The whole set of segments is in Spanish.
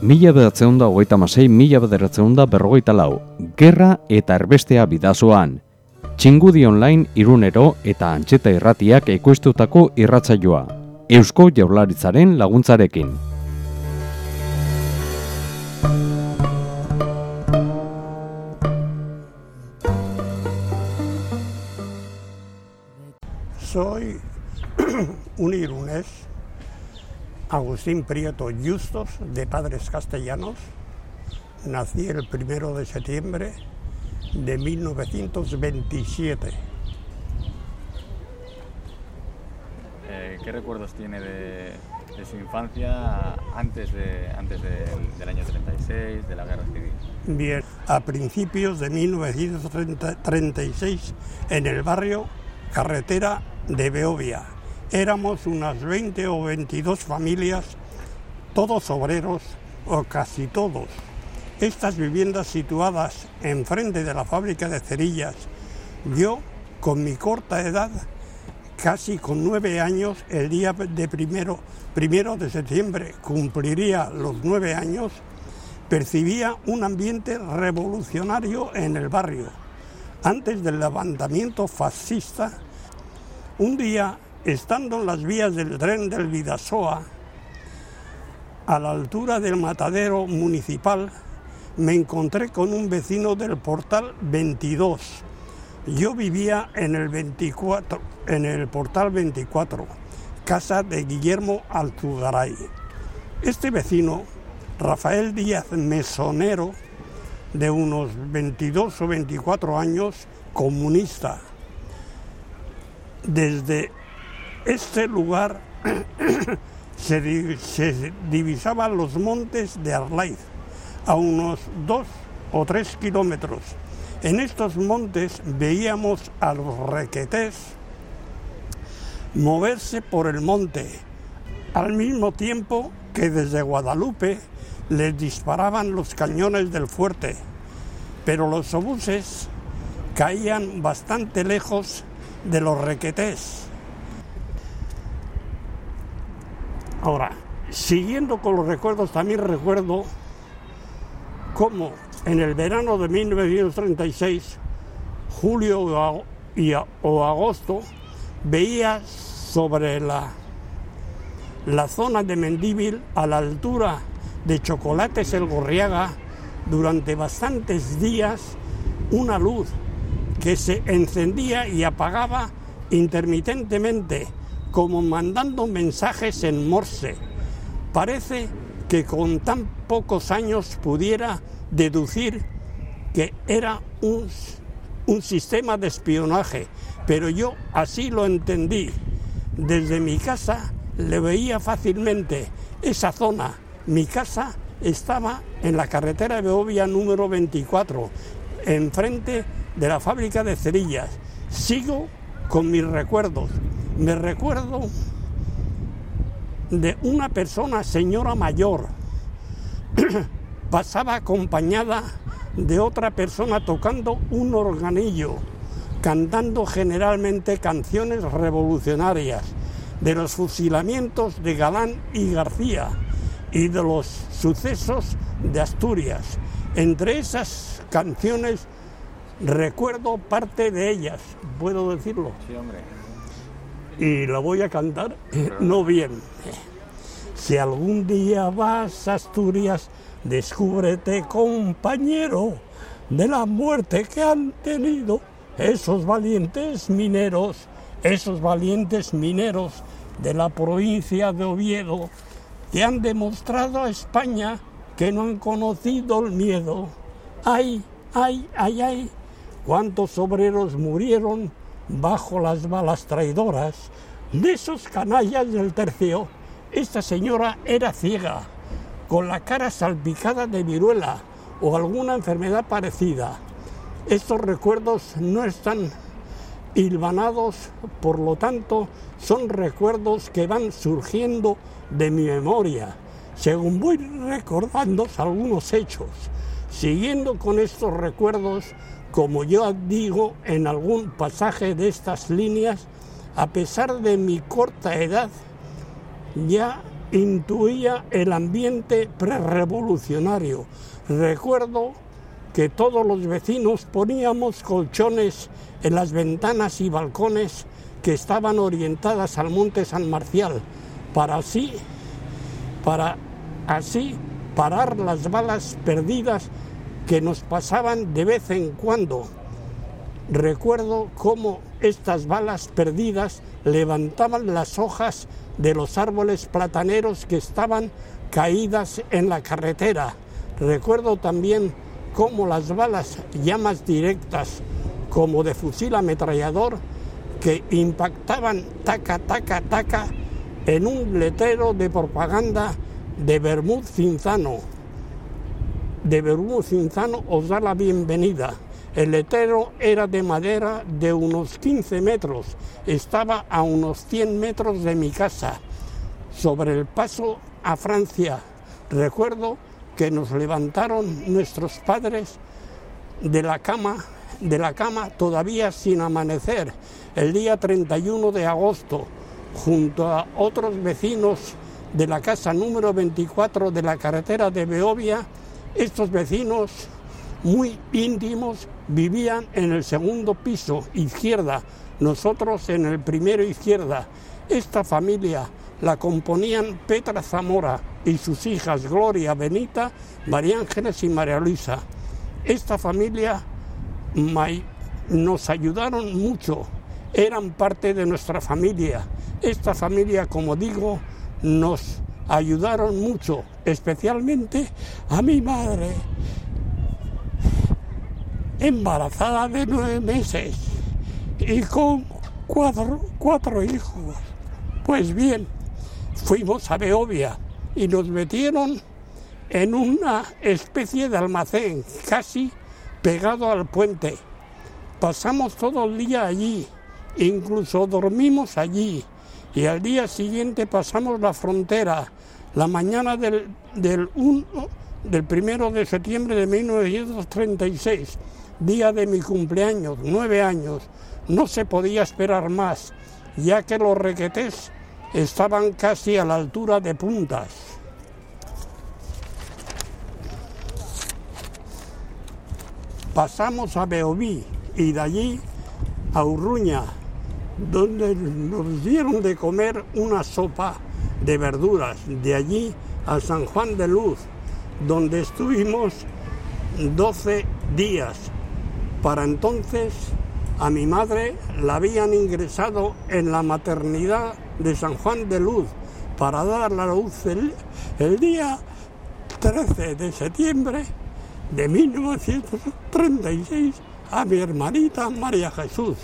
Mila bederatzen da hogeita masei, mila bederatzen da berrogeita lau. Gerra eta erbestea bidazoan. Txingudi online irunero eta antxeta irratiak ekoiztutako irratzaioa. Eusko jaularitzaren laguntzarekin. Soy un Agustín Prieto Justos, de padres castellanos. Nací el primero de septiembre de 1927. Eh, ¿Qué recuerdos tiene de, de su infancia antes, de, antes del año 36, de la guerra civil? Bien, a principios de 1936, en el barrio Carretera de Beovia. Éramos unas 20 o 22 familias, todos obreros o casi todos. Estas viviendas situadas enfrente de la fábrica de cerillas, yo, con mi corta edad, casi con nueve años, el día de primero, primero de septiembre cumpliría los nueve años, percibía un ambiente revolucionario en el barrio. Antes del levantamiento fascista, un día, estando en las vías del tren del Vidasoa, a la altura del matadero municipal, me encontré con un vecino del portal 22. Yo vivía en el 24, en el portal 24, casa de Guillermo Altugaray. Este vecino, Rafael Díaz Mesonero, de unos 22 o 24 años, comunista. Desde este lugar se, se divisaban los montes de Arlaiz, a unos dos o tres kilómetros. En estos montes veíamos a los requetés moverse por el monte, al mismo tiempo que desde Guadalupe les disparaban los cañones del fuerte, pero los obuses caían bastante lejos de los requetés. Ahora, siguiendo con los recuerdos, también recuerdo cómo en el verano de 1936, julio o agosto, veía sobre la, la zona de Mendíbil, a la altura de Chocolates el Gorriaga, durante bastantes días, una luz que se encendía y apagaba intermitentemente, como mandando mensajes en Morse. Parece que con tan pocos años pudiera deducir que era un, un sistema de espionaje, pero yo así lo entendí. Desde mi casa le veía fácilmente esa zona. Mi casa estaba en la carretera de Beovia número 24, enfrente de la fábrica de cerillas. Sigo con mis recuerdos. Me recuerdo de una persona, señora mayor, pasaba acompañada de otra persona tocando un organillo, cantando generalmente canciones revolucionarias, de los fusilamientos de Galán y García y de los sucesos de Asturias. Entre esas canciones recuerdo parte de ellas, puedo decirlo Sí, hombre. Y la voy a cantar no bien. Si algún día vas a Asturias, descúbrete compañero de la muerte que han tenido esos valientes mineros, esos valientes mineros de la provincia de Oviedo, que han demostrado a España que no han conocido el miedo. Ay, ay, ay, ay, cuántos obreros murieron bajo las balas traidoras de esos canallas del tercio. Esta señora era ciega, con la cara salpicada de viruela o alguna enfermedad parecida. Estos recuerdos no están hilvanados, por lo tanto, son recuerdos que van surgiendo de mi memoria, según voy recordando algunos hechos. Siguiendo con estos recuerdos, como yo digo en algún pasaje de estas líneas, a pesar de mi corta edad, ya intuía el ambiente prerevolucionario. Recuerdo que todos los vecinos poníamos colchones en las ventanas y balcones que estaban orientadas al monte San Marcial para así para así parar las balas perdidas que nos pasaban de vez en cuando. Recuerdo cómo estas balas perdidas levantaban las hojas de los árboles plataneros que estaban caídas en la carretera. Recuerdo también cómo las balas llamas directas, como de fusil ametrallador, que impactaban taca, taca, taca en un letrero de propaganda de Bermud Cinzano. De Bermud Cinzano os da la bienvenida. El letrero era de madera de unos 15 metros, estaba a unos 100 metros de mi casa. Sobre el paso a Francia, recuerdo que nos levantaron nuestros padres de la cama, de la cama todavía sin amanecer, el día 31 de agosto, junto a otros vecinos de la casa número 24 de la carretera de Beovia, estos vecinos muy íntimos vivían en el segundo piso izquierda, nosotros en el primero izquierda. Esta familia la componían Petra Zamora y sus hijas Gloria, Benita, María Ángeles y María Luisa. Esta familia nos ayudaron mucho, eran parte de nuestra familia. Esta familia, como digo, nos ayudaron mucho, especialmente a mi madre, embarazada de nueve meses y con cuatro, cuatro hijos. Pues bien, fuimos a Beovia y nos metieron en una especie de almacén, casi pegado al puente. Pasamos todo el día allí, incluso dormimos allí y al día siguiente pasamos la frontera, la mañana del, del, del primero de septiembre de 1936, día de mi cumpleaños, nueve años. No se podía esperar más, ya que los requetés estaban casi a la altura de puntas. Pasamos a Beoví y de allí a Urruña, donde nos dieron de comer una sopa de verduras. De allí a San Juan de Luz, donde estuvimos 12 días. Para entonces a mi madre la habían ingresado en la maternidad de San Juan de Luz para dar la luz el, día 13 de septiembre de 1936 a mi hermanita María Jesús.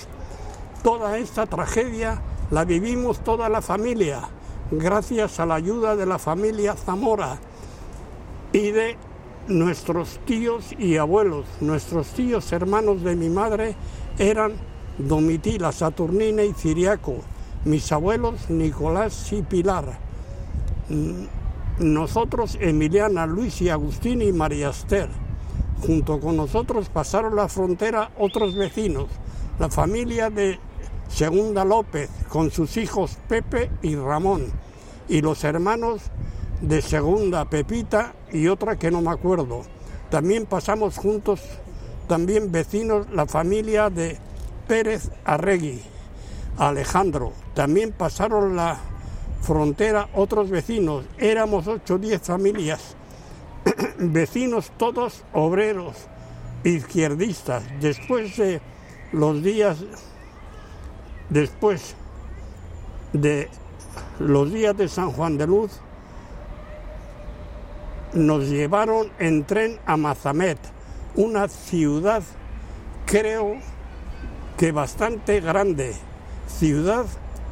Toda esta tragedia la vivimos toda la familia, gracias a la ayuda de la familia Zamora y de nuestros tíos y abuelos. Nuestros tíos hermanos de mi madre eran Domitila, Saturnina y Ciriaco. Mis abuelos Nicolás y Pilar. Nosotros Emiliana, Luis y Agustín y María Esther. Junto con nosotros pasaron la frontera otros vecinos, la familia de Segunda López, con sus hijos Pepe y Ramón, y los hermanos de Segunda Pepita y otra que no me acuerdo. También pasamos juntos, también vecinos, la familia de Pérez Arregui, Alejandro. También pasaron la frontera otros vecinos, éramos 8 o 10 familias, vecinos todos obreros, izquierdistas. Después de los días Después de los días de San Juan de Luz, nos llevaron en tren a Mazamet, una ciudad, creo que bastante grande, ciudad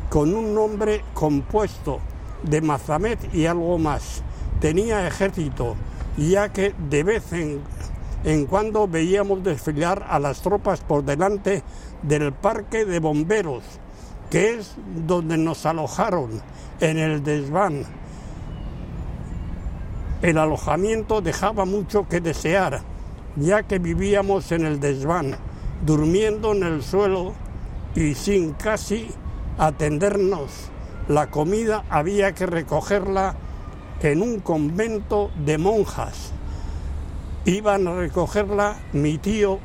con un nombre compuesto de Mazamet y algo más. Tenía ejército, ya que de vez en, en cuando veíamos desfilar a las tropas por delante del parque de bomberos, que es donde nos alojaron en el desván. El alojamiento dejaba mucho que desear, ya que vivíamos en el desván, durmiendo en el suelo y sin casi atendernos. La comida había que recogerla en un convento de monjas. Iban a recogerla mi tío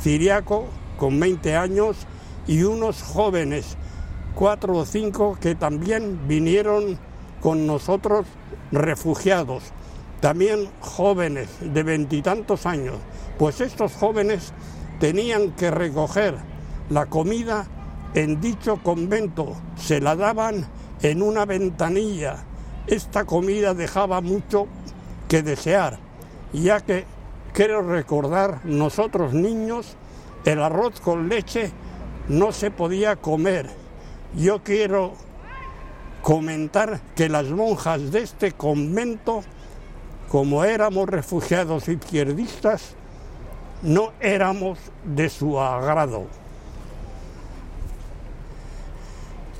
Ciriaco con 20 años y unos jóvenes, cuatro o cinco, que también vinieron con nosotros refugiados, también jóvenes de veintitantos años, pues estos jóvenes tenían que recoger la comida en dicho convento, se la daban en una ventanilla. Esta comida dejaba mucho que desear, ya que quiero recordar nosotros niños, el arroz con leche no se podía comer. Yo quiero comentar que las monjas de este convento, como éramos refugiados izquierdistas, no éramos de su agrado.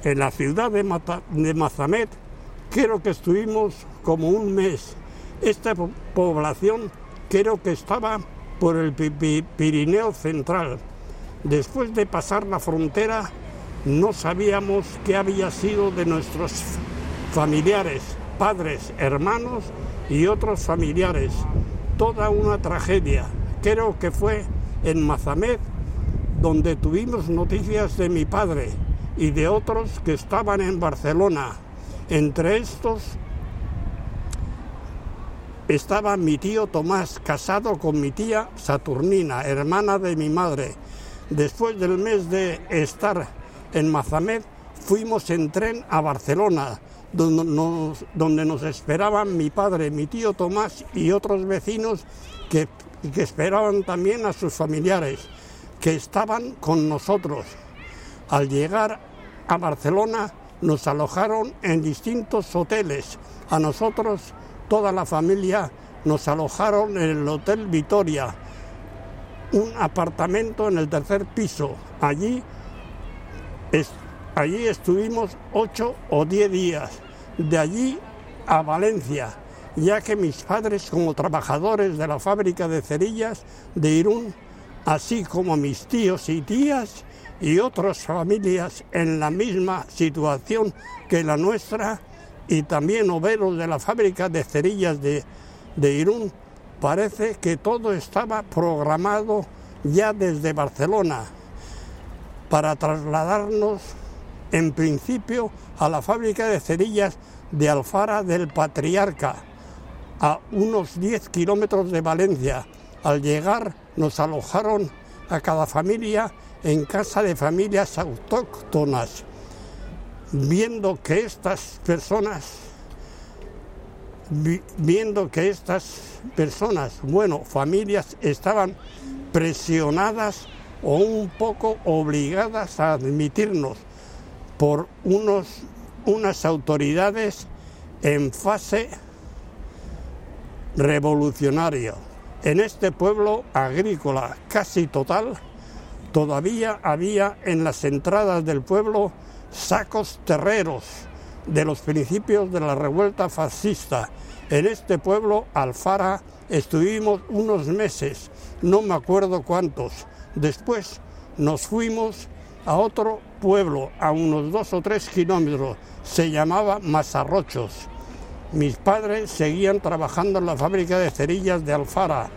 En la ciudad de, Mazamet creo que estuvimos como un mes. Esta población creo que estaba por el Pirineo Central. Después de pasar la frontera no sabíamos qué había sido de nuestros familiares, padres, hermanos y otros familiares. Toda una tragedia. Creo que fue en Mazamet donde tuvimos noticias de mi padre y de otros que estaban en Barcelona. Entre estos estaba mi tío Tomás, casado con mi tía Saturnina, hermana de mi madre. Después del mes de estar en Mazamet, fuimos en tren a Barcelona, donde nos, donde nos esperaban mi padre, mi tío Tomás y otros vecinos que, que esperaban también a sus familiares, que estaban con nosotros. Al llegar a Barcelona nos alojaron en distintos hoteles. A nosotros, toda la familia, nos alojaron en el Hotel Vitoria, un apartamento en el tercer piso. Allí, allí estuvimos ocho o diez días. De allí a Valencia, ya que mis padres, como trabajadores de la fábrica de cerillas de Irún, así como mis tíos y tías y otras familias en la misma situación que la nuestra y también obreros de la fábrica de cerillas de, de Irún, parece que todo estaba programado ya desde Barcelona para trasladarnos en principio a la fábrica de cerillas de Alfara del Patriarca, a unos 10 kilómetros de Valencia. Al llegar nos alojaron a cada familia en casa de familias autóctonas, viendo que estas personas, viendo que estas personas, bueno, familias estaban presionadas o un poco obligadas a admitirnos por unos, unas autoridades en fase revolucionaria. En este pueblo agrícola casi total, todavía había en las entradas del pueblo sacos terreros de los principios de la revuelta fascista. En este pueblo, Alfara, estuvimos unos meses, no me acuerdo cuántos. Después nos fuimos a otro pueblo, a unos dos o tres kilómetros, se llamaba Mazarrochos. Mis padres seguían trabajando en la fábrica de cerillas de Alfara.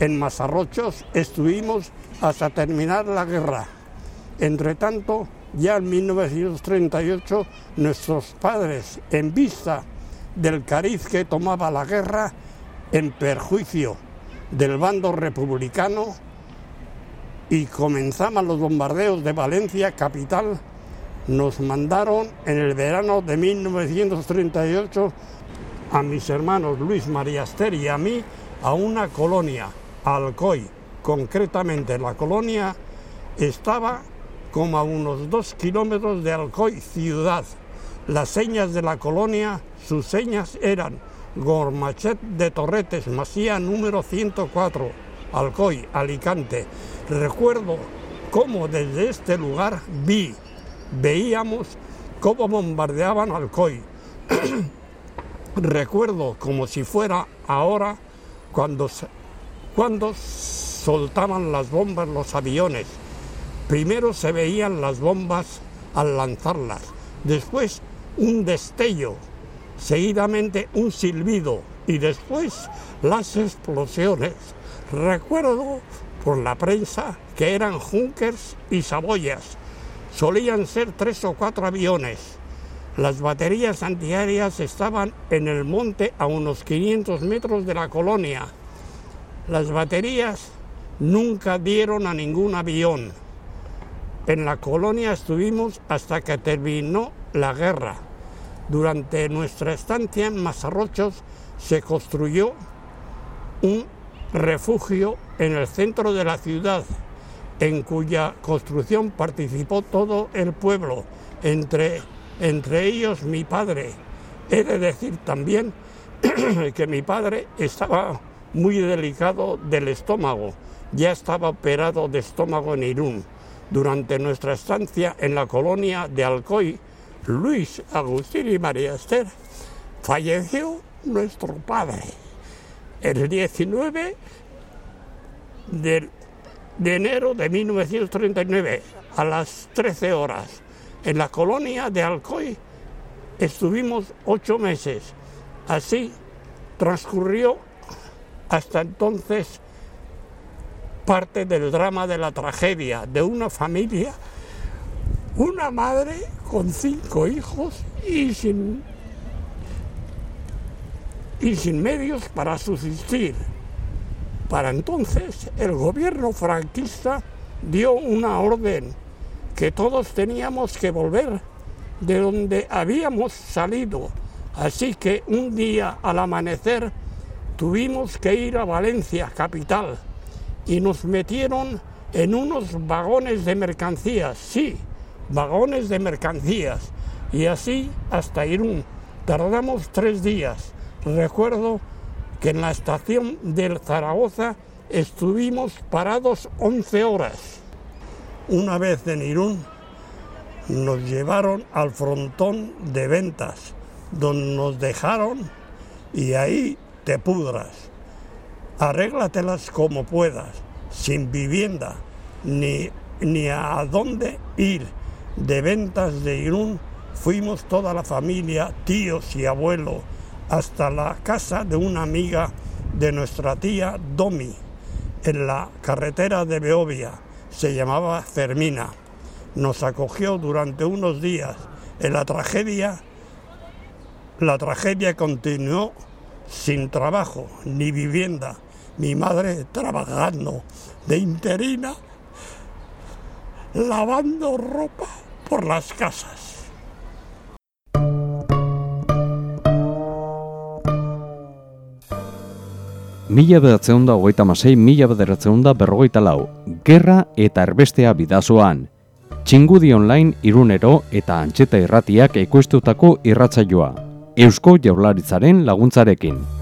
En Mazarrochos estuvimos hasta terminar la guerra. Entre tanto, ya en 1938, nuestros padres, en vista del cariz que tomaba la guerra, en perjuicio del bando republicano, y comenzaban los bombardeos de Valencia, capital, nos mandaron en el verano de 1938 a mis hermanos Luis María Ester y a mí a una colonia, Alcoy. Concretamente la colonia estaba como a unos dos kilómetros de Alcoy ciudad. Las señas de la colonia, sus señas eran Gormachet de Torretes, Masía número 104, Alcoy, Alicante. Recuerdo cómo desde este lugar vi, veíamos cómo bombardeaban Alcoy. recuerdo como si fuera ahora cuando, cuando soltaban las bombas los aviones. Primero se veían las bombas al lanzarlas, después un destello seguidamente un silbido y después las explosiones. Recuerdo por la prensa que eran Junkers y Saboyas. Solían ser tres o cuatro aviones. Las baterías antiaéreas estaban en el monte a unos 500 metros de la colonia. Las baterías nunca dieron a ningún avión. En la colonia estuvimos hasta que terminó la guerra. Durante nuestra estancia en Mazarrochos se construyó un refugio en el centro de la ciudad, en cuya construcción participó todo el pueblo, entre, entre ellos mi padre. He de decir también que mi padre estaba muy delicado del estómago, ya estaba operado de estómago en Irún. Durante nuestra estancia en la colonia de Alcoy, Luis Agustín y María Esther, falleció nuestro padre el 19 de, de enero de 1939 a las 13 horas. En la colonia de Alcoy estuvimos ocho meses. Así transcurrió hasta entonces parte del drama de la tragedia de una familia, una madre con cinco hijos y sin, y sin medios para subsistir. Para entonces el gobierno franquista dio una orden que todos teníamos que volver de donde habíamos salido. Así que un día al amanecer tuvimos que ir a Valencia, capital y nos metieron en unos vagones de mercancías, sí, vagones de mercancías, y así hasta Irún. Tardamos tres días. Recuerdo que en la estación del Zaragoza estuvimos parados 11 horas. Una vez en Irún nos llevaron al frontón de ventas, donde nos dejaron y ahí te pudras arréglatelas como puedas, sin vivienda, ni, ni a dónde ir. De ventas de Irún fuimos toda la familia, tíos y abuelos, hasta la casa de una amiga de nuestra tía Domi, en la carretera de Beovia. Se llamaba Fermina. Nos acogió durante unos días. En la tragedia, la tragedia continuó sin trabajo ni vivienda mi madre trabajando de interina, lavando ropa por las casas. Mila bederatzen da hogeita masei, mila bederatzen da berrogeita lau. Gerra eta erbestea bidazoan. Txingudi online irunero eta antxeta irratiak ekoiztutako irratzaioa. Eusko jaurlaritzaren laguntzarekin.